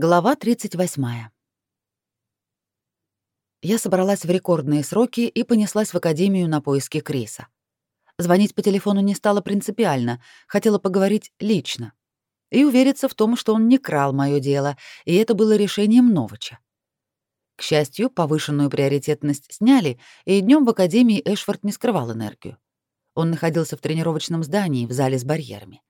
Глава 38. Я собралась в рекордные сроки и понеслась в академию на поиски Криса. Звонить по телефону не стало принципиально, хотела поговорить лично и увериться в том, что он не крал моё дело, и это было решением Новича. К счастью, повышенную приоритетность сняли, и днём в академии Эшфорд не скрывал энергию. Он находился в тренировочном здании в зале с барьерами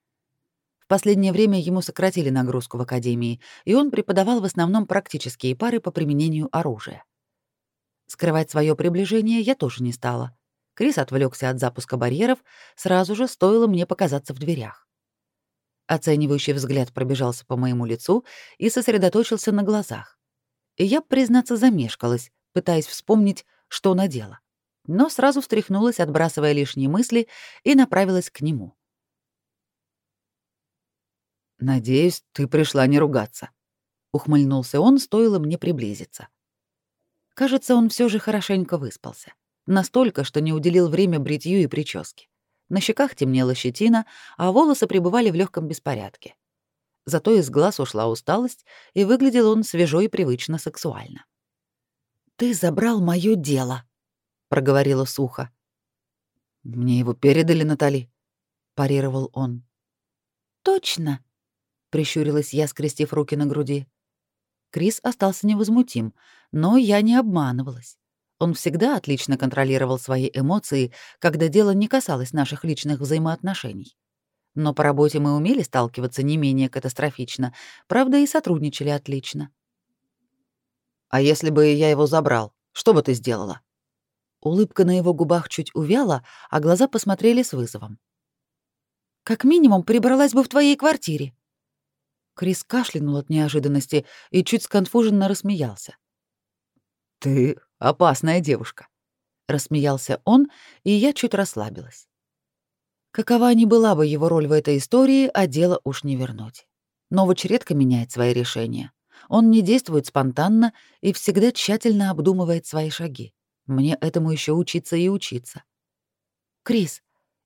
последнее время ему сократили нагрузку в академии, и он преподавал в основном практические пары по применению оружия. Скрывать свое приближение я тоже не стала. Крис отвлекся от запуска барьеров, сразу же стоило мне показаться в дверях. Оценивающий взгляд пробежался по моему лицу и сосредоточился на глазах. И я, признаться, замешкалась, пытаясь вспомнить, что надела. Но сразу встряхнулась, отбрасывая лишние мысли, и направилась к нему. «Надеюсь, ты пришла не ругаться», — ухмыльнулся он, стоило мне приблизиться. Кажется, он все же хорошенько выспался. Настолько, что не уделил время бритью и прическе. На щеках темнела щетина, а волосы пребывали в легком беспорядке. Зато из глаз ушла усталость, и выглядел он свежо и привычно сексуально. «Ты забрал моё дело», — проговорила сухо. «Мне его передали, Натали», — парировал он. «Точно», прищурилась я, скрестив руки на груди. Крис остался невозмутим, но я не обманывалась. Он всегда отлично контролировал свои эмоции, когда дело не касалось наших личных взаимоотношений. Но по работе мы умели сталкиваться не менее катастрофично, правда, и сотрудничали отлично. «А если бы я его забрал, что бы ты сделала?» Улыбка на его губах чуть увяла, а глаза посмотрели с вызовом. «Как минимум прибралась бы в твоей квартире», Крис кашлянул от неожиданности и чуть сконфуженно рассмеялся. «Ты опасная девушка», — рассмеялся он, и я чуть расслабилась. Какова ни была бы его роль в этой истории, а дело уж не вернуть. Новоч редко меняет свои решения. Он не действует спонтанно и всегда тщательно обдумывает свои шаги. Мне этому еще учиться и учиться. «Крис,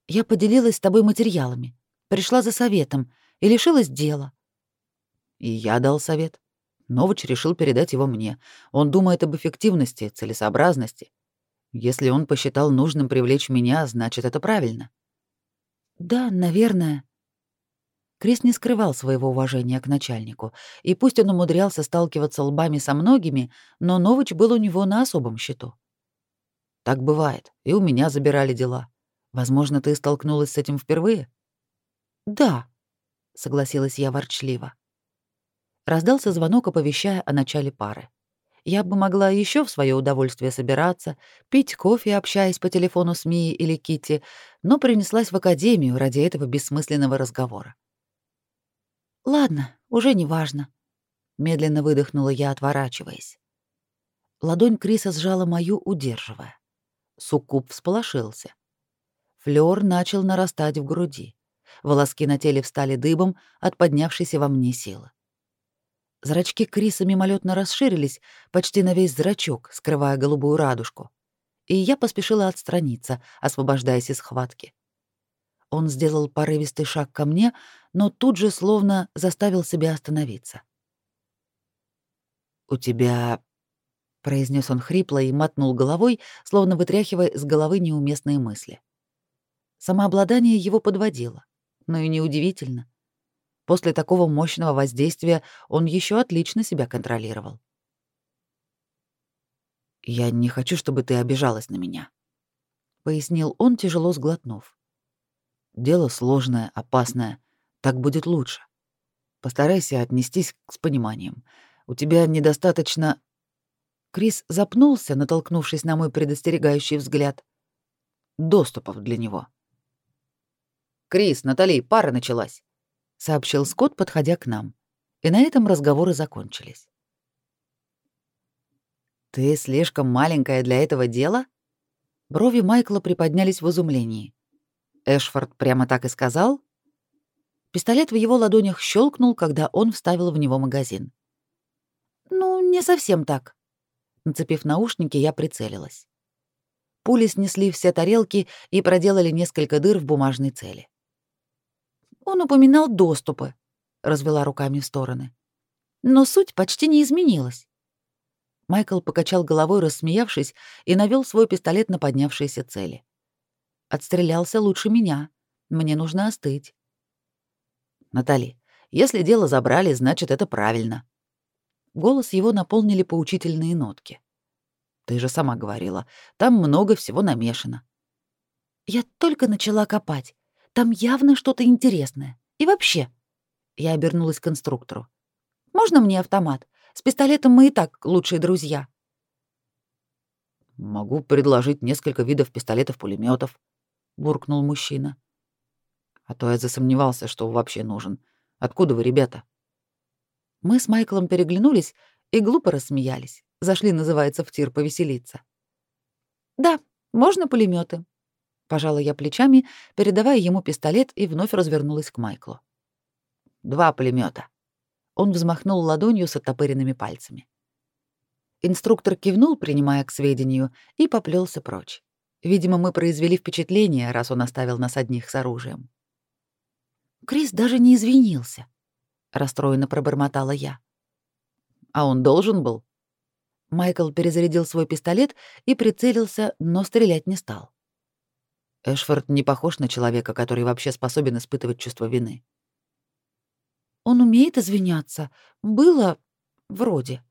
я поделилась с тобой материалами, пришла за советом и лишилась дела. И я дал совет. Новыч решил передать его мне. Он думает об эффективности, целесообразности. Если он посчитал нужным привлечь меня, значит, это правильно. Да, наверное. Крис не скрывал своего уважения к начальнику, и пусть он умудрялся сталкиваться лбами со многими, но Новыч был у него на особом счету. Так бывает, и у меня забирали дела. Возможно, ты столкнулась с этим впервые? Да, согласилась я ворчливо. Раздался звонок, оповещая о начале пары. Я бы могла еще в свое удовольствие собираться, пить кофе, общаясь по телефону с Мией или Кити, но принеслась в академию ради этого бессмысленного разговора. Ладно, уже не важно, медленно выдохнула я, отворачиваясь. Ладонь Криса сжала мою, удерживая. Суккуб всполошился. Флёр начал нарастать в груди. Волоски на теле встали дыбом от поднявшейся во мне силы. Зрачки Криса мимолетно расширились, почти на весь зрачок, скрывая голубую радужку. И я поспешила отстраниться, освобождаясь из схватки. Он сделал порывистый шаг ко мне, но тут же словно заставил себя остановиться. «У тебя...» — произнес он хрипло и мотнул головой, словно вытряхивая из головы неуместные мысли. Самообладание его подводило, но и неудивительно. После такого мощного воздействия он еще отлично себя контролировал. «Я не хочу, чтобы ты обижалась на меня», — пояснил он, тяжело сглотнув. «Дело сложное, опасное. Так будет лучше. Постарайся отнестись с пониманием. У тебя недостаточно...» Крис запнулся, натолкнувшись на мой предостерегающий взгляд. «Доступов для него». «Крис, Натали, пара началась!» Сообщил Скотт, подходя к нам. И на этом разговоры закончились. Ты слишком маленькая для этого дела? Брови Майкла приподнялись в изумлении. Эшфорд прямо так и сказал? Пистолет в его ладонях щелкнул, когда он вставил в него магазин. Ну, не совсем так. Нацепив наушники, я прицелилась. Пули снесли все тарелки и проделали несколько дыр в бумажной цели. Он упоминал доступы, развела руками в стороны. Но суть почти не изменилась. Майкл покачал головой, рассмеявшись, и навел свой пистолет на поднявшиеся цели. Отстрелялся лучше меня. Мне нужно остыть. Натали, если дело забрали, значит, это правильно. Голос его наполнили поучительные нотки. Ты же сама говорила, там много всего намешано. Я только начала копать. Там явно что-то интересное. И вообще, я обернулась к конструктору. Можно мне автомат? С пистолетом мы и так лучшие друзья. Могу предложить несколько видов пистолетов-пулеметов, буркнул мужчина. А то я засомневался, что вообще нужен. Откуда вы, ребята? Мы с Майклом переглянулись и глупо рассмеялись. Зашли, называется, в тир повеселиться. Да, можно пулеметы. Пожала я плечами, передавая ему пистолет и вновь развернулась к Майклу. Два пулемета. Он взмахнул ладонью с оттопыренными пальцами. Инструктор кивнул, принимая к сведению, и поплелся прочь. Видимо, мы произвели впечатление, раз он оставил нас одних с оружием. Крис даже не извинился, расстроенно пробормотала я. А он должен был. Майкл перезарядил свой пистолет и прицелился, но стрелять не стал. Эшфорд не похож на человека, который вообще способен испытывать чувство вины. Он умеет извиняться. Было вроде.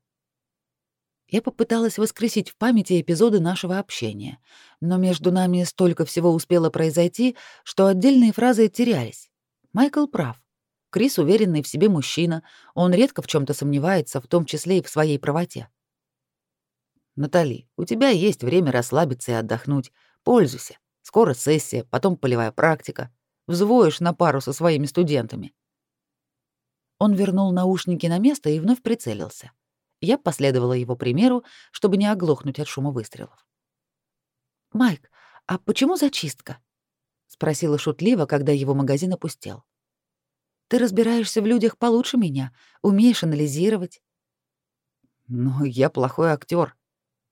Я попыталась воскресить в памяти эпизоды нашего общения, но между нами столько всего успело произойти, что отдельные фразы терялись. Майкл прав. Крис уверенный в себе мужчина, он редко в чем то сомневается, в том числе и в своей правоте. «Натали, у тебя есть время расслабиться и отдохнуть. Пользуйся. Скоро сессия, потом полевая практика. Взвоишь на пару со своими студентами. Он вернул наушники на место и вновь прицелился. Я последовала его примеру, чтобы не оглохнуть от шума выстрелов. «Майк, а почему зачистка?» — спросила шутливо, когда его магазин опустел. «Ты разбираешься в людях получше меня, умеешь анализировать». «Ну, я плохой актер,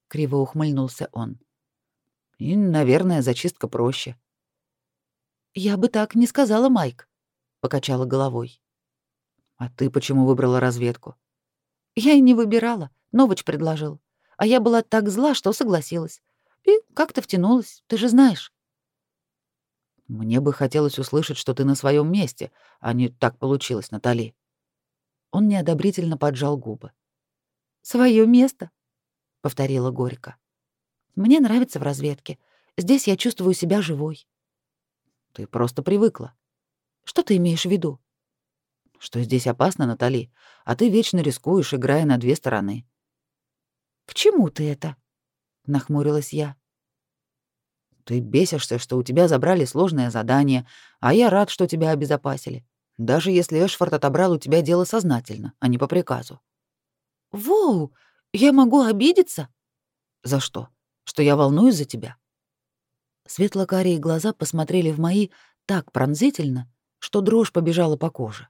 криво ухмыльнулся он. «И, наверное, зачистка проще». «Я бы так не сказала, Майк», — покачала головой. А ты почему выбрала разведку? Я и не выбирала, Новоч предложил. А я была так зла, что согласилась. И как-то втянулась, ты же знаешь. Мне бы хотелось услышать, что ты на своем месте, а не так получилось, Натали. Он неодобрительно поджал губы. Своё место, повторила горько. Мне нравится в разведке. Здесь я чувствую себя живой. Ты просто привыкла. Что ты имеешь в виду? что здесь опасно, Натали, а ты вечно рискуешь, играя на две стороны. К чему ты это? нахмурилась я. Ты бесишься, что у тебя забрали сложное задание, а я рад, что тебя обезопасили. Даже если Эшфорд отобрал у тебя дело сознательно, а не по приказу. Воу, я могу обидеться? За что? Что я волнуюсь за тебя? Светло-карие глаза посмотрели в мои так пронзительно, что дрожь побежала по коже.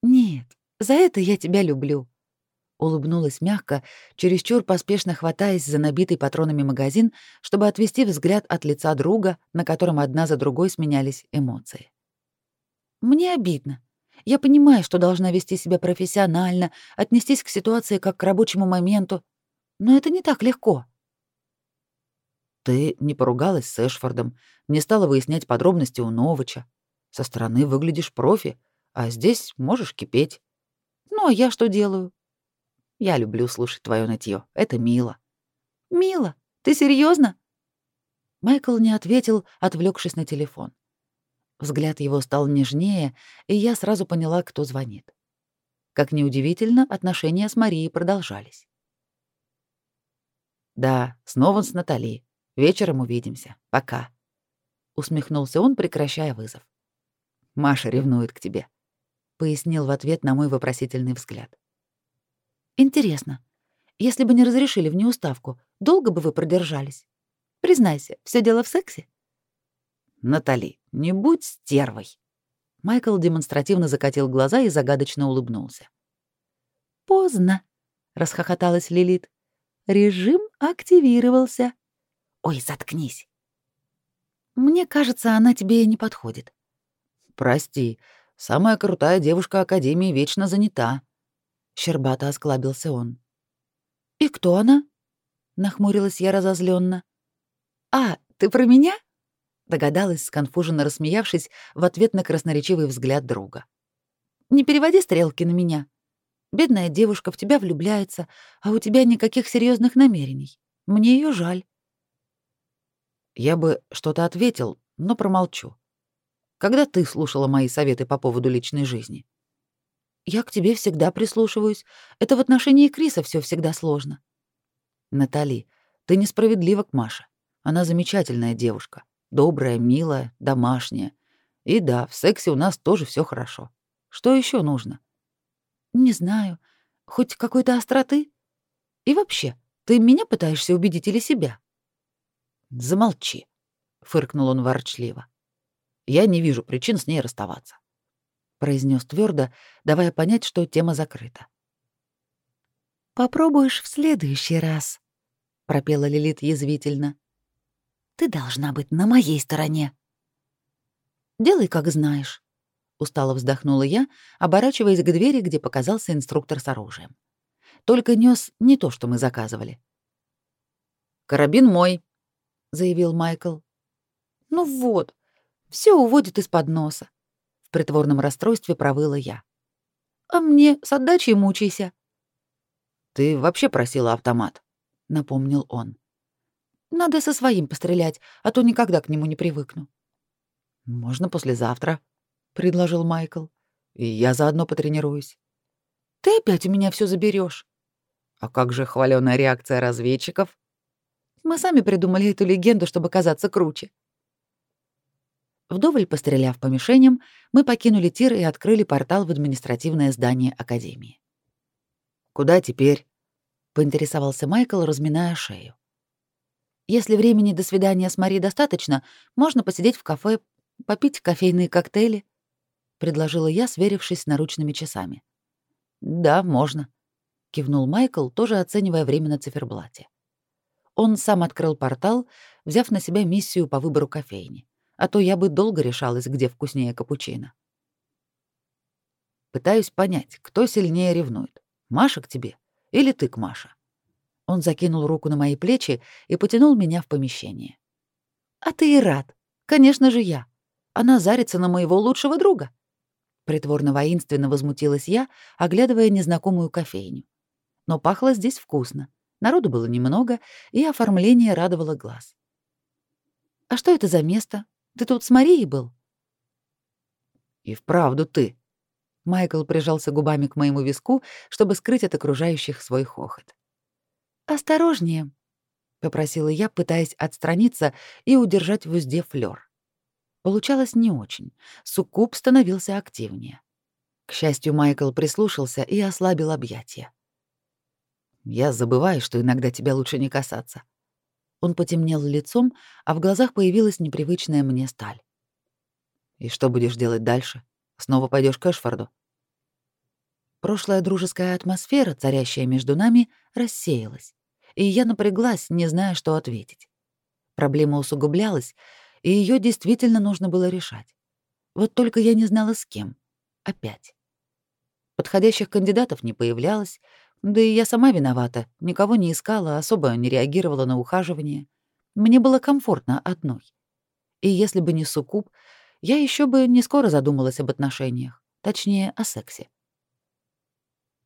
«Нет, за это я тебя люблю», — улыбнулась мягко, чересчур поспешно хватаясь за набитый патронами магазин, чтобы отвести взгляд от лица друга, на котором одна за другой сменялись эмоции. «Мне обидно. Я понимаю, что должна вести себя профессионально, отнестись к ситуации как к рабочему моменту, но это не так легко». «Ты не поругалась с Эшфордом, не стала выяснять подробности у Новича. Со стороны выглядишь профи, а здесь можешь кипеть. Ну, а я что делаю? Я люблю слушать твое нытье. Это мило. Мило? Ты серьезно? Майкл не ответил, отвлекшись на телефон. Взгляд его стал нежнее, и я сразу поняла, кто звонит. Как неудивительно, отношения с Марией продолжались. «Да, снова с Натали. Вечером увидимся. Пока», — усмехнулся он, прекращая вызов. «Маша ревнует к тебе пояснил в ответ на мой вопросительный взгляд. Интересно, если бы не разрешили в неуставку, долго бы вы продержались? Признайся, все дело в сексе? Натали, не будь стервой. Майкл демонстративно закатил глаза и загадочно улыбнулся. Поздно, расхохоталась Лилит. Режим активировался. Ой, заткнись. Мне кажется, она тебе не подходит. Прости, Самая крутая девушка Академии вечно занята. щербато осклабился он. «И кто она?» — нахмурилась я разозленно. «А, ты про меня?» — догадалась, сконфуженно рассмеявшись в ответ на красноречивый взгляд друга. «Не переводи стрелки на меня. Бедная девушка в тебя влюбляется, а у тебя никаких серьезных намерений. Мне ее жаль». Я бы что-то ответил, но промолчу. Когда ты слушала мои советы по поводу личной жизни? Я к тебе всегда прислушиваюсь. Это в отношении Криса все всегда сложно. Натали, ты несправедлива к Маше. Она замечательная девушка, добрая, милая, домашняя. И да, в сексе у нас тоже все хорошо. Что еще нужно? Не знаю. Хоть какой-то остроты? И вообще, ты меня пытаешься убедить или себя? Замолчи, фыркнул он ворчливо. Я не вижу причин с ней расставаться произнес твердо, давая понять, что тема закрыта. Попробуешь в следующий раз, пропела Лилит язвительно. Ты должна быть на моей стороне. Делай, как знаешь, устало вздохнула я, оборачиваясь к двери, где показался инструктор с оружием. Только нес не то, что мы заказывали. Карабин мой, заявил Майкл. Ну вот, все уводит из-под носа в притворном расстройстве провыла я. «А мне с отдачей мучайся». «Ты вообще просила автомат», — напомнил он. «Надо со своим пострелять, а то никогда к нему не привыкну». «Можно послезавтра», — предложил Майкл. «И я заодно потренируюсь». «Ты опять у меня все заберешь. «А как же хваленая реакция разведчиков?» «Мы сами придумали эту легенду, чтобы казаться круче», Вдоволь постреляв по мишеням, мы покинули тир и открыли портал в административное здание Академии. «Куда теперь?» — поинтересовался Майкл, разминая шею. «Если времени до свидания с Мари достаточно, можно посидеть в кафе, попить кофейные коктейли», — предложила я, сверившись с наручными часами. «Да, можно», — кивнул Майкл, тоже оценивая время на циферблате. Он сам открыл портал, взяв на себя миссию по выбору кофейни а то я бы долго решалась, где вкуснее капучино. Пытаюсь понять, кто сильнее ревнует, Маша к тебе или ты к Маше. Он закинул руку на мои плечи и потянул меня в помещение. А ты и рад. Конечно же, я. Она зарится на моего лучшего друга. Притворно воинственно возмутилась я, оглядывая незнакомую кофейню. Но пахло здесь вкусно. Народу было немного, и оформление радовало глаз. А что это за место? Ты тут с Марией был?» «И вправду ты». Майкл прижался губами к моему виску, чтобы скрыть от окружающих свой хохот. «Осторожнее», — попросила я, пытаясь отстраниться и удержать в узде флёр. Получалось не очень. Суккуб становился активнее. К счастью, Майкл прислушался и ослабил объятия. «Я забываю, что иногда тебя лучше не касаться», он потемнел лицом, а в глазах появилась непривычная мне сталь. «И что будешь делать дальше? Снова пойдешь к Эшфорду?» Прошлая дружеская атмосфера, царящая между нами, рассеялась, и я напряглась, не зная, что ответить. Проблема усугублялась, и ее действительно нужно было решать. Вот только я не знала, с кем. Опять. Подходящих кандидатов не появлялось, да и я сама виновата, никого не искала, особо не реагировала на ухаживание. Мне было комфортно одной. И если бы не суккуб, я еще бы не скоро задумалась об отношениях, точнее, о сексе.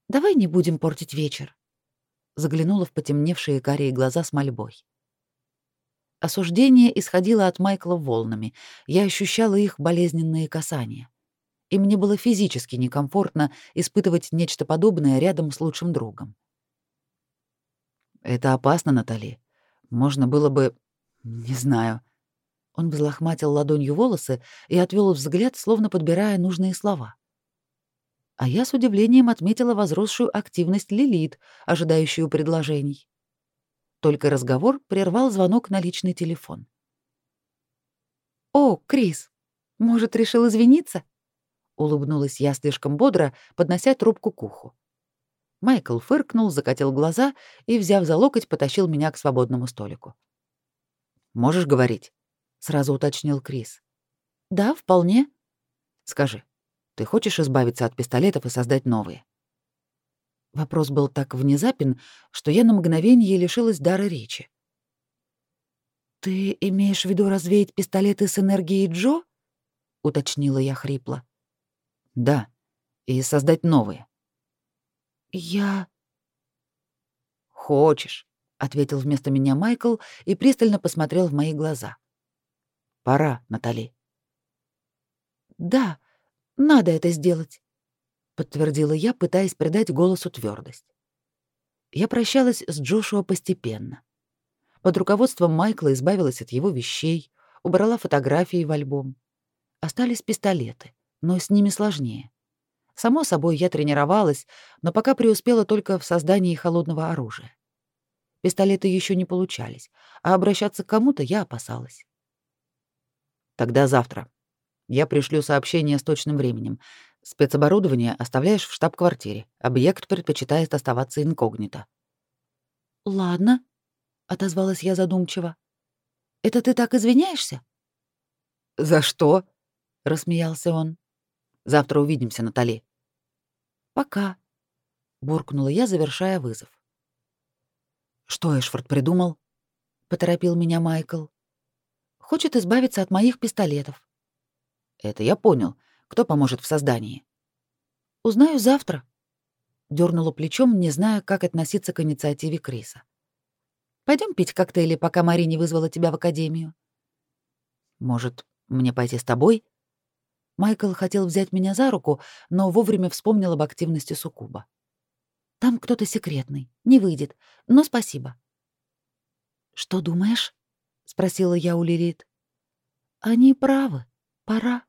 «Давай не будем портить вечер», — заглянула в потемневшие карие глаза с мольбой. Осуждение исходило от Майкла волнами, я ощущала их болезненные касания и мне было физически некомфортно испытывать нечто подобное рядом с лучшим другом. «Это опасно, Натали. Можно было бы... Не знаю». Он взлохматил ладонью волосы и отвел взгляд, словно подбирая нужные слова. А я с удивлением отметила возросшую активность Лилит, ожидающую предложений. Только разговор прервал звонок на личный телефон. «О, Крис, может, решил извиниться?» Улыбнулась я слишком бодро, поднося трубку к уху. Майкл фыркнул, закатил глаза и, взяв за локоть, потащил меня к свободному столику. Можешь говорить? сразу уточнил Крис. Да, вполне. Скажи, ты хочешь избавиться от пистолетов и создать новые? Вопрос был так внезапен, что я на мгновение лишилась дара речи. «Ты имеешь в виду развеять пистолеты с энергией Джо?» — уточнила я хрипло. «Да, и создать новые». «Я...» «Хочешь», — ответил вместо меня Майкл и пристально посмотрел в мои глаза. «Пора, Натали». «Да, надо это сделать», — подтвердила я, пытаясь придать голосу твердость. Я прощалась с Джошуа постепенно. Под руководством Майкла избавилась от его вещей, убрала фотографии в альбом. Остались пистолеты, но с ними сложнее. Само собой, я тренировалась, но пока преуспела только в создании холодного оружия. Пистолеты еще не получались, а обращаться к кому-то я опасалась. Тогда завтра. Я пришлю сообщение с точным временем. Спецоборудование оставляешь в штаб-квартире. Объект предпочитает оставаться инкогнито. Ладно, отозвалась я задумчиво. Это ты так извиняешься? За что? рассмеялся он. Завтра увидимся, Натали. Пока, буркнула я, завершая вызов. Что Эшфорд придумал? поторопил меня Майкл. Хочет избавиться от моих пистолетов. Это я понял. Кто поможет в создании? Узнаю завтра. Дёрнула плечом, не зная, как относиться к инициативе Криса. Пойдем пить коктейли, пока Мари не вызвала тебя в академию. Может, мне пойти с тобой? Майкл хотел взять меня за руку, но вовремя вспомнил об активности Сукуба. Там кто-то секретный, не выйдет, но спасибо. Что думаешь? спросила я у Лилит. Они правы. Пора.